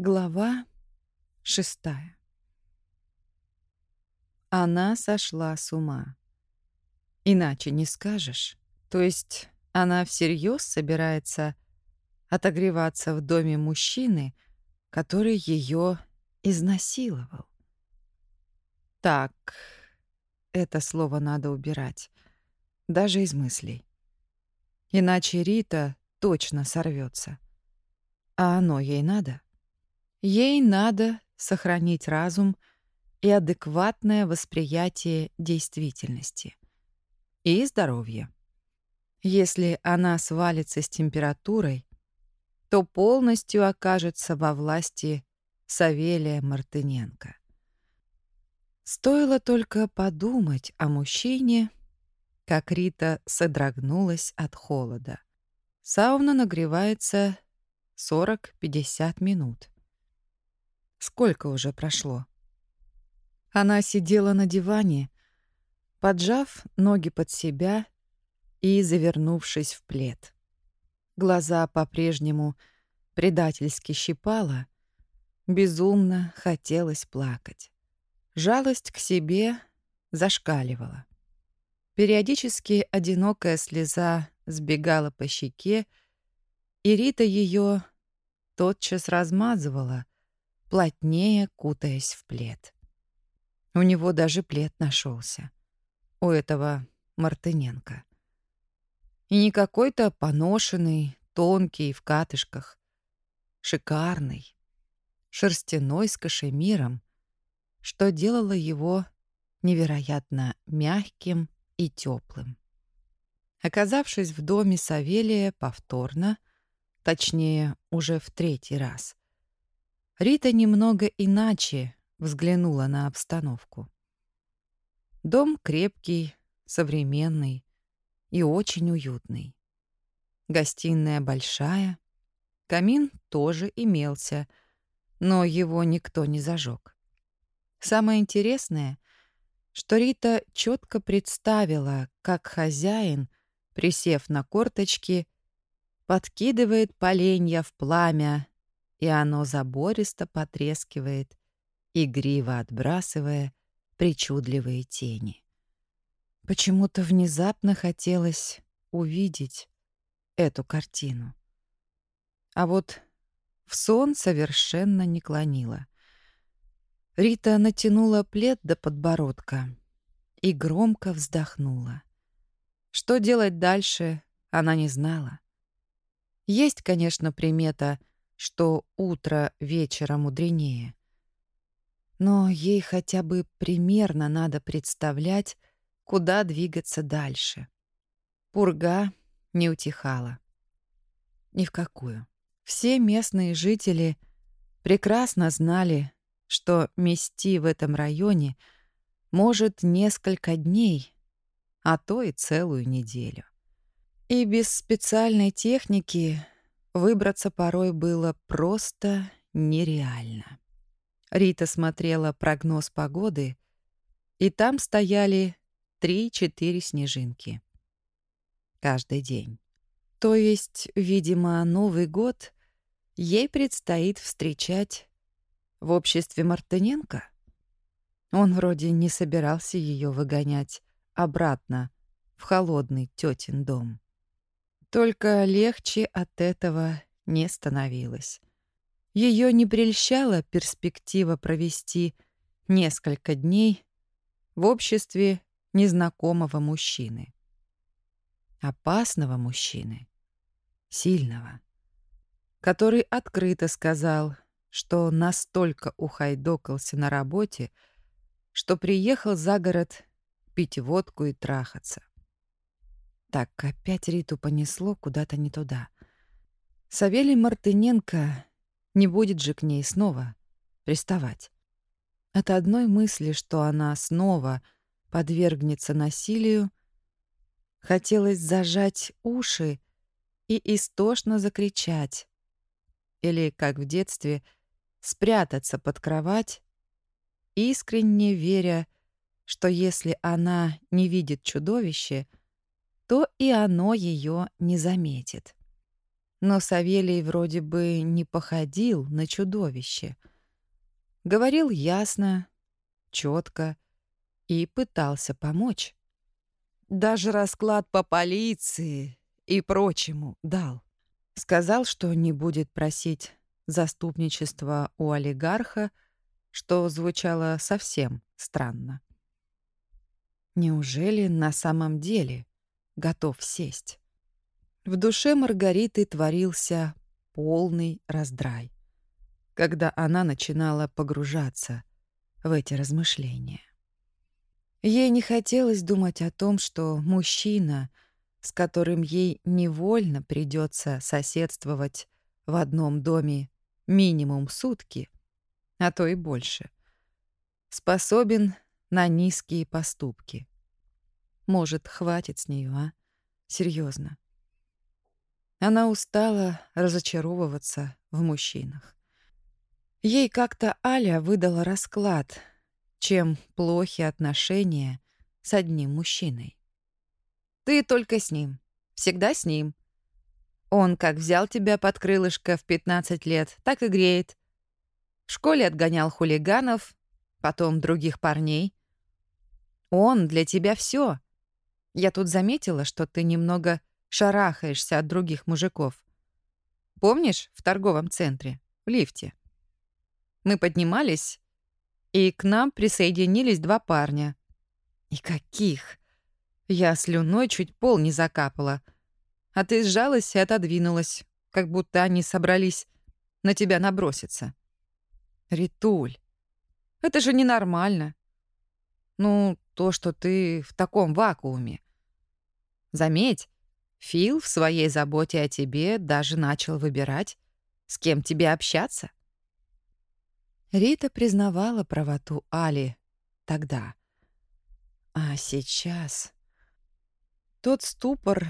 Глава шестая. Она сошла с ума. Иначе не скажешь. То есть она всерьез собирается отогреваться в доме мужчины, который ее изнасиловал. Так, это слово надо убирать. Даже из мыслей. Иначе Рита точно сорвется. А оно ей надо? Ей надо сохранить разум и адекватное восприятие действительности. И здоровье. Если она свалится с температурой, то полностью окажется во власти Савелия Мартыненко. Стоило только подумать о мужчине, как Рита содрогнулась от холода. Сауна нагревается 40-50 минут. Сколько уже прошло? Она сидела на диване, поджав ноги под себя и завернувшись в плед. Глаза по-прежнему предательски щипала, безумно хотелось плакать. Жалость к себе зашкаливала. Периодически одинокая слеза сбегала по щеке, и Рита ее тотчас размазывала, плотнее кутаясь в плед. У него даже плед нашелся. У этого Мартыненко. И не какой-то поношенный, тонкий, в катышках. Шикарный. Шерстяной с кашемиром, что делало его невероятно мягким и теплым. Оказавшись в доме Савелия повторно, точнее, уже в третий раз, Рита немного иначе взглянула на обстановку. Дом крепкий, современный и очень уютный. Гостиная большая, камин тоже имелся, но его никто не зажег. Самое интересное, что Рита четко представила, как хозяин, присев на корточки, подкидывает поленья в пламя и оно забористо потрескивает, игриво отбрасывая причудливые тени. Почему-то внезапно хотелось увидеть эту картину. А вот в сон совершенно не клонила. Рита натянула плед до подбородка и громко вздохнула. Что делать дальше, она не знала. Есть, конечно, примета что утро вечера мудренее. Но ей хотя бы примерно надо представлять, куда двигаться дальше. Пурга не утихала. Ни в какую. Все местные жители прекрасно знали, что мести в этом районе может несколько дней, а то и целую неделю. И без специальной техники Выбраться порой было просто нереально. Рита смотрела прогноз погоды, и там стояли три-четыре снежинки. Каждый день. То есть, видимо, Новый год ей предстоит встречать в обществе Мартыненко? Он вроде не собирался ее выгонять обратно в холодный тетин дом. Только легче от этого не становилось. Ее не прельщала перспектива провести несколько дней в обществе незнакомого мужчины. Опасного мужчины. Сильного. Который открыто сказал, что настолько ухайдокался на работе, что приехал за город пить водку и трахаться. Так, опять Риту понесло куда-то не туда. Савелий Мартыненко не будет же к ней снова приставать. От одной мысли, что она снова подвергнется насилию, хотелось зажать уши и истошно закричать. Или, как в детстве, спрятаться под кровать, искренне веря, что если она не видит чудовище — то и оно ее не заметит. но Савелий вроде бы не походил на чудовище. Говорил ясно, четко и пытался помочь. Даже расклад по полиции и прочему дал. Сказал, что не будет просить заступничества у олигарха, что звучало совсем странно. Неужели на самом деле готов сесть? В душе Маргариты творился полный раздрай, когда она начинала погружаться в эти размышления. Ей не хотелось думать о том, что мужчина, с которым ей невольно придется соседствовать в одном доме минимум сутки, а то и больше, способен на низкие поступки. Может, хватит с нее, а? Серьезно. Она устала разочаровываться в мужчинах. Ей как-то Аля выдала расклад, чем плохи отношения с одним мужчиной. Ты только с ним, всегда с ним. Он как взял тебя под крылышко в 15 лет, так и греет. В школе отгонял хулиганов, потом других парней. Он для тебя все. Я тут заметила, что ты немного шарахаешься от других мужиков. Помнишь, в торговом центре, в лифте? Мы поднимались, и к нам присоединились два парня. И каких? Я слюной чуть пол не закапала. А ты сжалась и отодвинулась, как будто они собрались на тебя наброситься. Ритуль, это же ненормально. Ну, то, что ты в таком вакууме. Заметь, Фил в своей заботе о тебе даже начал выбирать, с кем тебе общаться. Рита признавала правоту Али тогда. А сейчас... Тот ступор,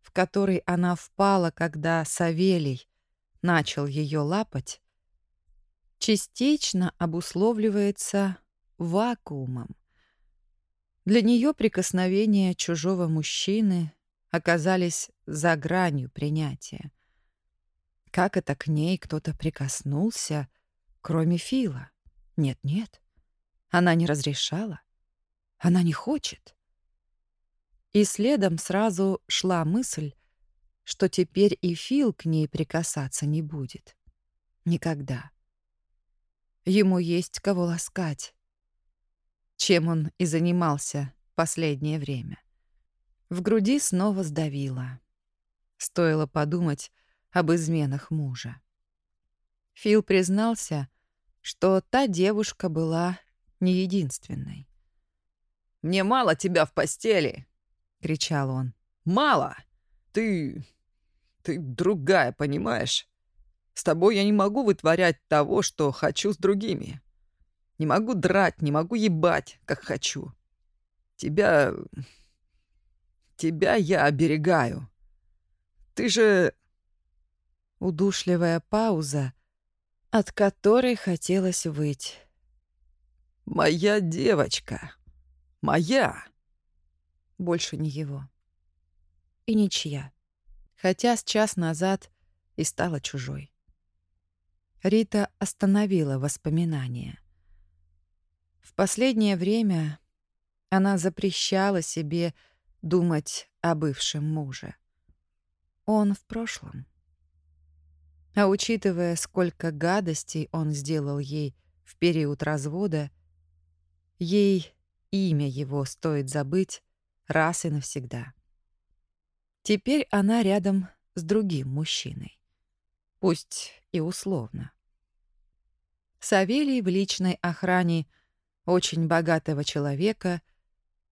в который она впала, когда Савелий начал ее лапать, частично обусловливается вакуумом. Для нее прикосновения чужого мужчины оказались за гранью принятия. Как это к ней кто-то прикоснулся, кроме Фила? Нет-нет, она не разрешала. Она не хочет. И следом сразу шла мысль, что теперь и Фил к ней прикасаться не будет. Никогда. Ему есть кого ласкать, чем он и занимался последнее время. В груди снова сдавило. Стоило подумать об изменах мужа. Фил признался, что та девушка была не единственной. «Мне мало тебя в постели!» — кричал он. «Мало! Ты... ты другая, понимаешь? С тобой я не могу вытворять того, что хочу с другими. Не могу драть, не могу ебать, как хочу. Тебя... тебя я оберегаю. Ты же...» Удушливая пауза, от которой хотелось выть. «Моя девочка. Моя!» Больше не его. И ничья. Хотя с час назад и стала чужой. Рита остановила воспоминания. В последнее время она запрещала себе думать о бывшем муже. Он в прошлом. А учитывая, сколько гадостей он сделал ей в период развода, ей имя его стоит забыть раз и навсегда. Теперь она рядом с другим мужчиной. Пусть и условно. Савелий в личной охране очень богатого человека,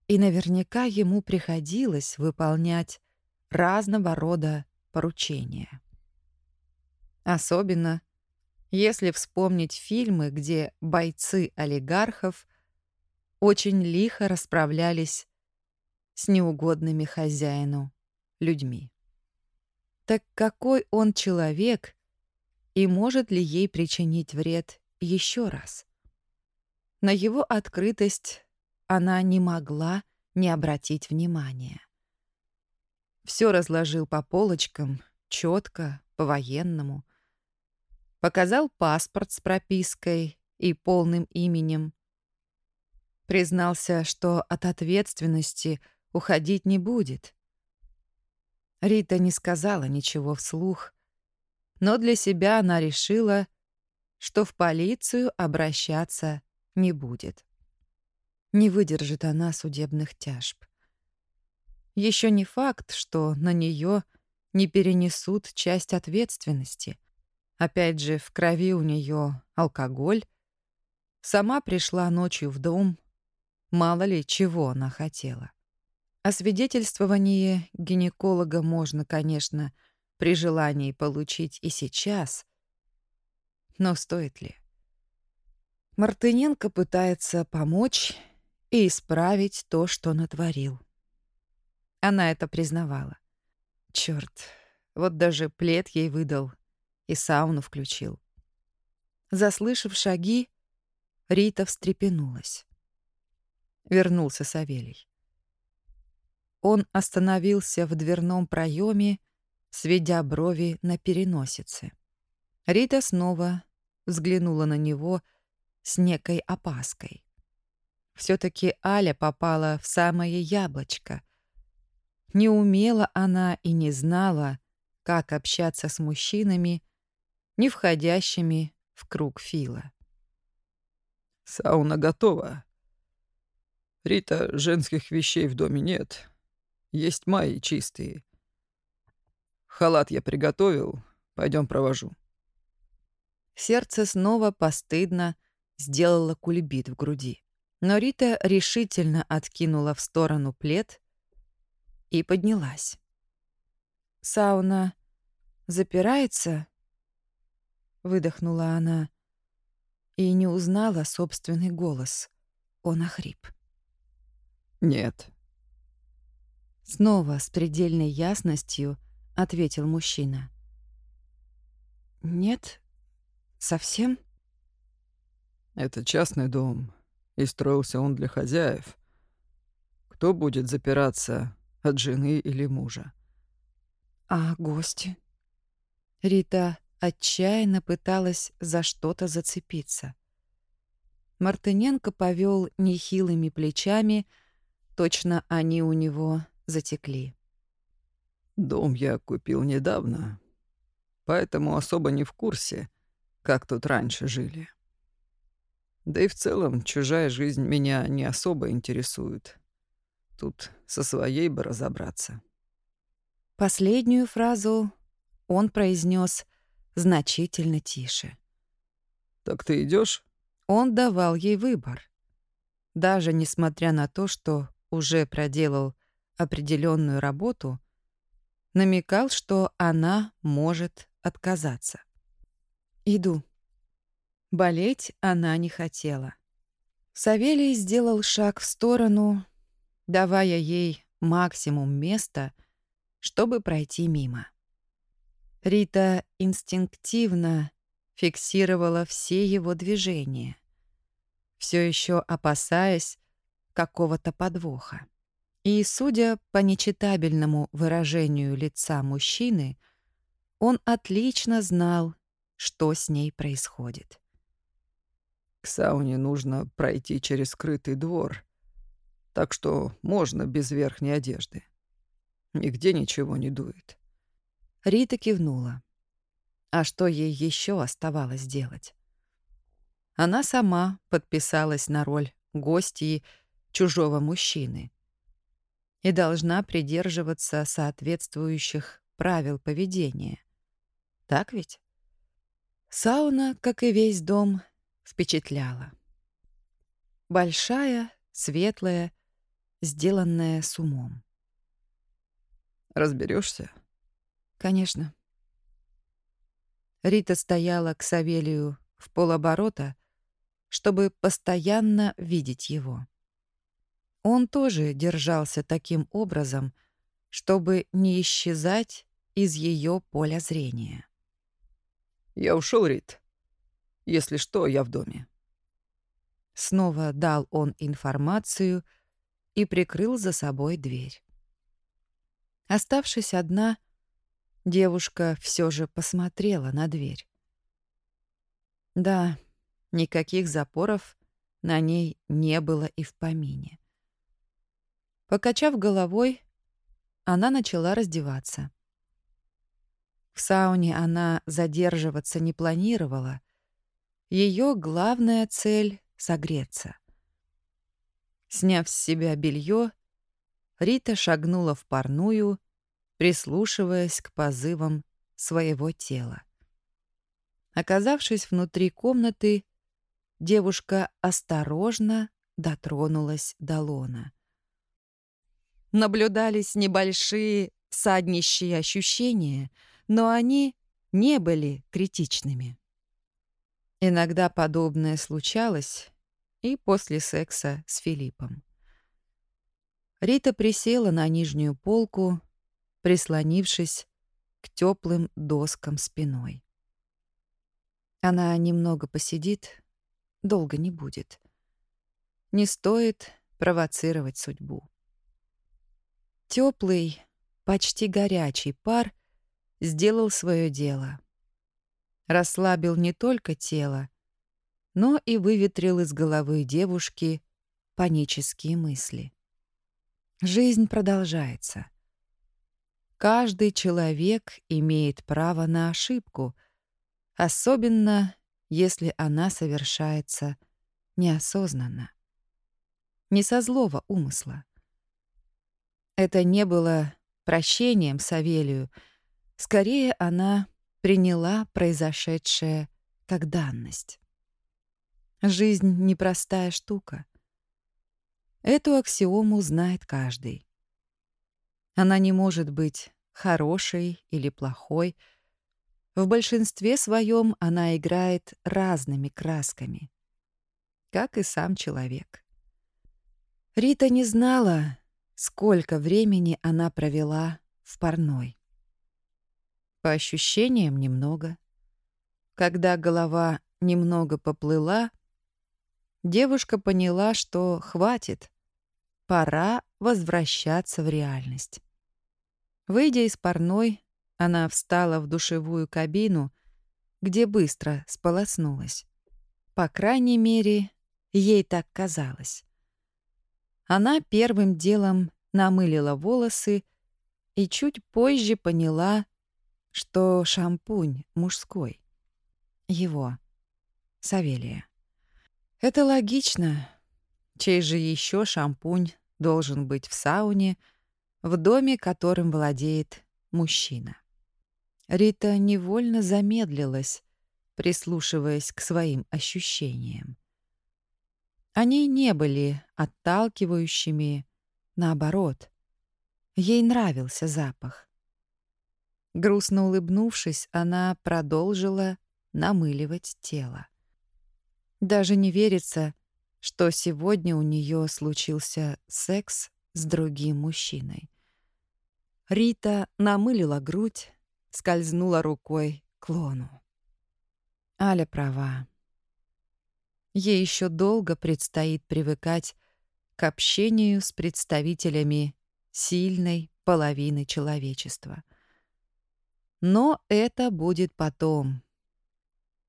и наверняка ему приходилось выполнять разного рода поручения. Особенно, если вспомнить фильмы, где бойцы олигархов очень лихо расправлялись с неугодными хозяину людьми. Так какой он человек и может ли ей причинить вред еще раз? На его открытость она не могла не обратить внимания. Все разложил по полочкам, четко, по-военному. Показал паспорт с пропиской и полным именем. Признался, что от ответственности уходить не будет. Рита не сказала ничего вслух, но для себя она решила, что в полицию обращаться не будет. Не выдержит она судебных тяжб. Еще не факт, что на нее не перенесут часть ответственности. Опять же, в крови у нее алкоголь. Сама пришла ночью в дом. Мало ли, чего она хотела. Освидетельствование гинеколога можно, конечно, при желании получить и сейчас. Но стоит ли? Мартыненко пытается помочь и исправить то, что натворил. Она это признавала. Черт, вот даже плед ей выдал и сауну включил. Заслышав шаги, Рита встрепенулась. Вернулся Савелий. Он остановился в дверном проеме, сведя брови на переносице. Рита снова взглянула на него с некой опаской. все таки Аля попала в самое яблочко — не умела она и не знала, как общаться с мужчинами, не входящими в круг Фила. «Сауна готова. Рита, женских вещей в доме нет. Есть мои чистые. Халат я приготовил. Пойдем провожу». Сердце снова постыдно сделало кульбит в груди. Но Рита решительно откинула в сторону плед и поднялась. «Сауна запирается?» — выдохнула она и не узнала собственный голос. Он охрип. «Нет». Снова с предельной ясностью ответил мужчина. «Нет? Совсем?» «Это частный дом, и строился он для хозяев. Кто будет запираться от жены или мужа. А гости? Рита отчаянно пыталась за что-то зацепиться. Мартыненко повел нехилыми плечами, точно они у него затекли. «Дом я купил недавно, поэтому особо не в курсе, как тут раньше жили. Да и в целом чужая жизнь меня не особо интересует. Тут со своей бы разобраться. Последнюю фразу он произнес значительно тише. «Так ты идешь? Он давал ей выбор. Даже несмотря на то, что уже проделал определенную работу, намекал, что она может отказаться. «Иду». Болеть она не хотела. Савелий сделал шаг в сторону, давая ей максимум места, чтобы пройти мимо. Рита инстинктивно фиксировала все его движения, все еще опасаясь какого-то подвоха. И, судя по нечитабельному выражению лица мужчины, он отлично знал, что с ней происходит. К сауне нужно пройти через скрытый двор, так что можно без верхней одежды. Нигде ничего не дует. Рита кивнула. А что ей еще оставалось делать? Она сама подписалась на роль гостьи чужого мужчины и должна придерживаться соответствующих правил поведения. Так ведь? Сауна, как и весь дом, впечатляла. Большая, светлая, сделанное с умом. Разберешься? Конечно. Рита стояла к Савелию в полоборота, чтобы постоянно видеть его. Он тоже держался таким образом, чтобы не исчезать из ее поля зрения. «Я ушел, Рит. Если что, я в доме». Снова дал он информацию — и прикрыл за собой дверь. Оставшись одна, девушка все же посмотрела на дверь. Да, никаких запоров на ней не было и в помине. Покачав головой, она начала раздеваться. В сауне она задерживаться не планировала. Ее главная цель — согреться. Сняв с себя белье, Рита шагнула в парную, прислушиваясь к позывам своего тела. Оказавшись внутри комнаты, девушка осторожно дотронулась до лона. Наблюдались небольшие саднищие ощущения, но они не были критичными. Иногда подобное случалось и после секса с Филиппом. Рита присела на нижнюю полку, прислонившись к теплым доскам спиной. Она немного посидит, долго не будет. Не стоит провоцировать судьбу. Теплый, почти горячий пар сделал свое дело. Расслабил не только тело, но и выветрил из головы девушки панические мысли. Жизнь продолжается. Каждый человек имеет право на ошибку, особенно если она совершается неосознанно. Не со злого умысла. Это не было прощением Савелию, скорее она приняла произошедшее как данность. Жизнь — непростая штука. Эту аксиому знает каждый. Она не может быть хорошей или плохой. В большинстве своем она играет разными красками, как и сам человек. Рита не знала, сколько времени она провела в парной. По ощущениям, немного. Когда голова немного поплыла, девушка поняла, что хватит, пора возвращаться в реальность. Выйдя из парной, она встала в душевую кабину, где быстро сполоснулась. По крайней мере, ей так казалось. Она первым делом намылила волосы и чуть позже поняла, что шампунь мужской. Его. Савелия. Это логично. Чей же еще шампунь должен быть в сауне — в доме, которым владеет мужчина. Рита невольно замедлилась, прислушиваясь к своим ощущениям. Они не были отталкивающими, наоборот. Ей нравился запах. Грустно улыбнувшись, она продолжила намыливать тело. Даже не верится, что сегодня у нее случился секс с другим мужчиной. Рита намылила грудь, скользнула рукой к лону. Аля права. Ей еще долго предстоит привыкать к общению с представителями сильной половины человечества. Но это будет потом.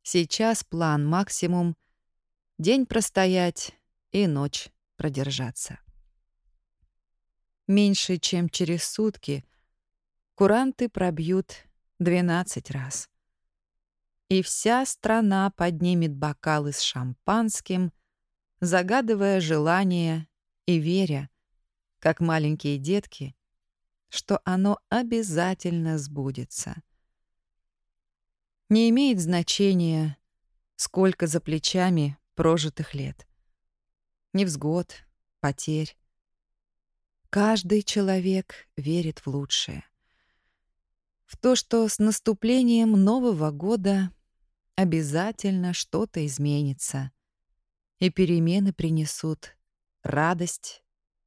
Сейчас план максимум — день простоять и ночь продержаться. Меньше чем через сутки куранты пробьют 12 раз. И вся страна поднимет бокалы с шампанским, загадывая желание и веря, как маленькие детки, что оно обязательно сбудется. Не имеет значения, сколько за плечами прожитых лет. Невзгод, потерь, Каждый человек верит в лучшее. В то, что с наступлением Нового года обязательно что-то изменится, и перемены принесут радость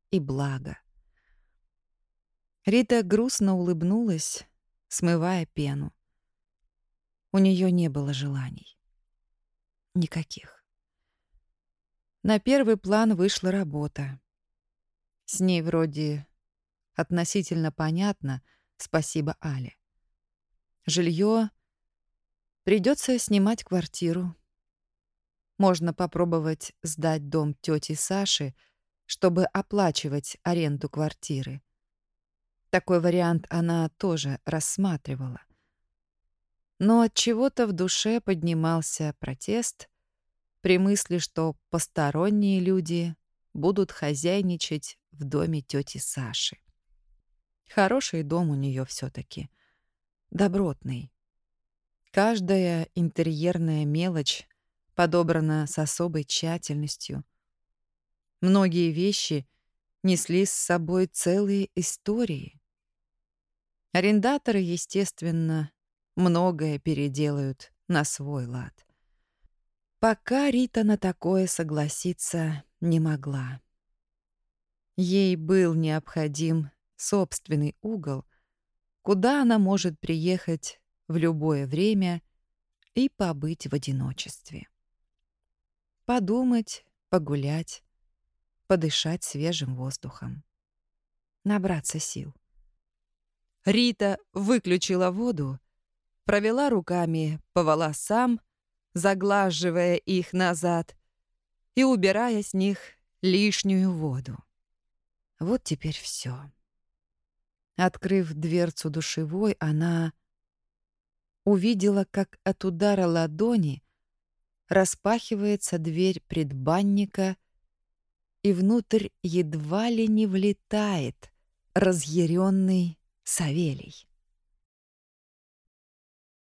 и благо. Рита грустно улыбнулась, смывая пену. У нее не было желаний. Никаких. На первый план вышла работа. С ней вроде относительно понятно, спасибо Але. Жилье придется снимать квартиру. Можно попробовать сдать дом тети Саши, чтобы оплачивать аренду квартиры. Такой вариант она тоже рассматривала. Но от чего-то в душе поднимался протест при мысли, что посторонние люди будут хозяйничать в доме тети Саши. Хороший дом у нее все-таки. Добротный. Каждая интерьерная мелочь подобрана с особой тщательностью. Многие вещи несли с собой целые истории. Арендаторы, естественно, многое переделают на свой лад. Пока Рита на такое согласиться не могла. Ей был необходим собственный угол, куда она может приехать в любое время и побыть в одиночестве. Подумать, погулять, подышать свежим воздухом. Набраться сил. Рита выключила воду, провела руками по волосам, заглаживая их назад и убирая с них лишнюю воду. Вот теперь все. Открыв дверцу душевой, она увидела, как от удара ладони распахивается дверь предбанника, и внутрь едва ли не влетает разъяренный Савелий.